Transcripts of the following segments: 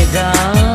legal.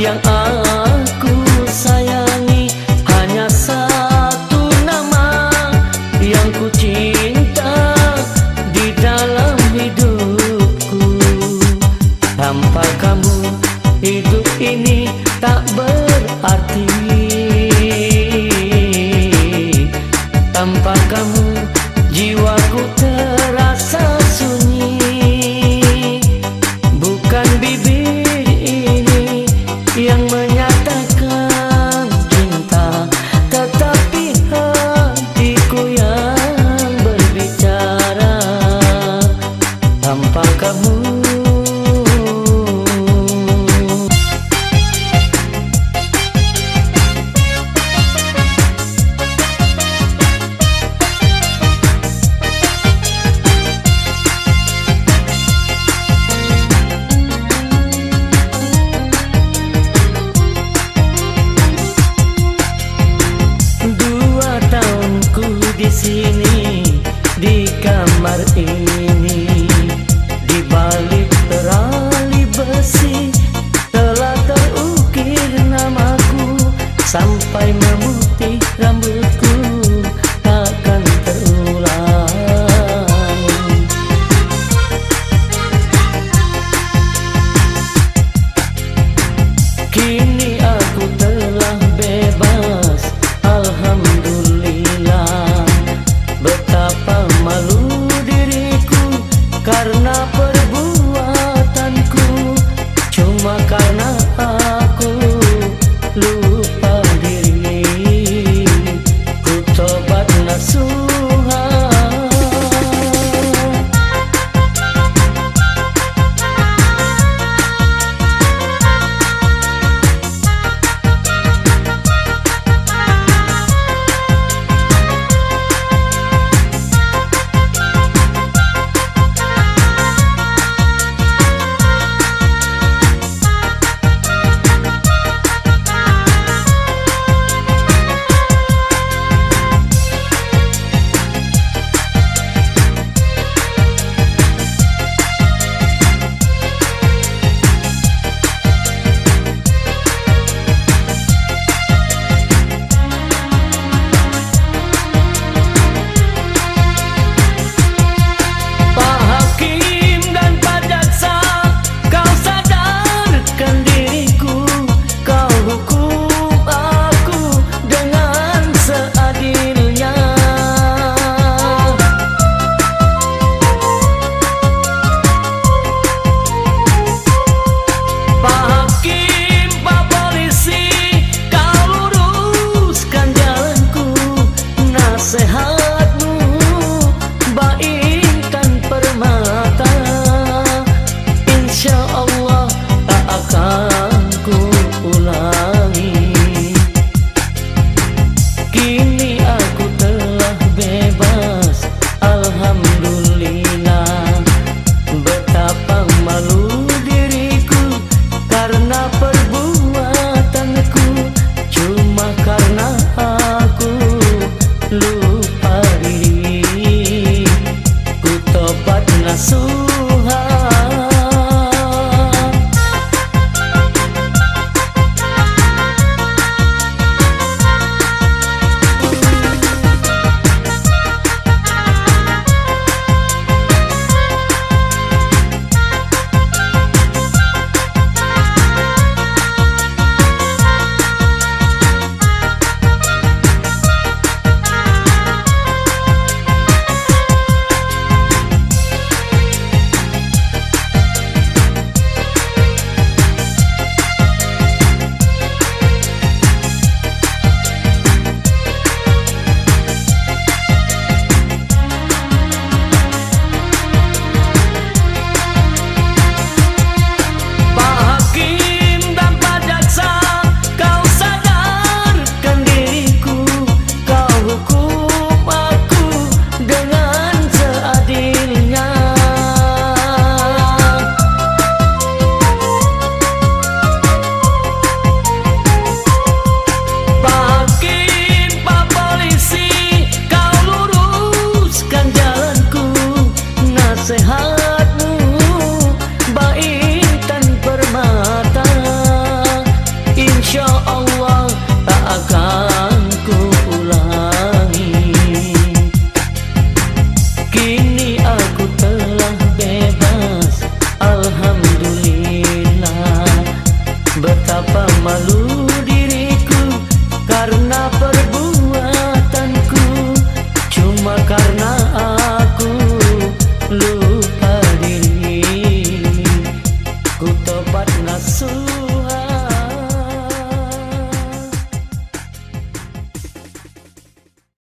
一样啊。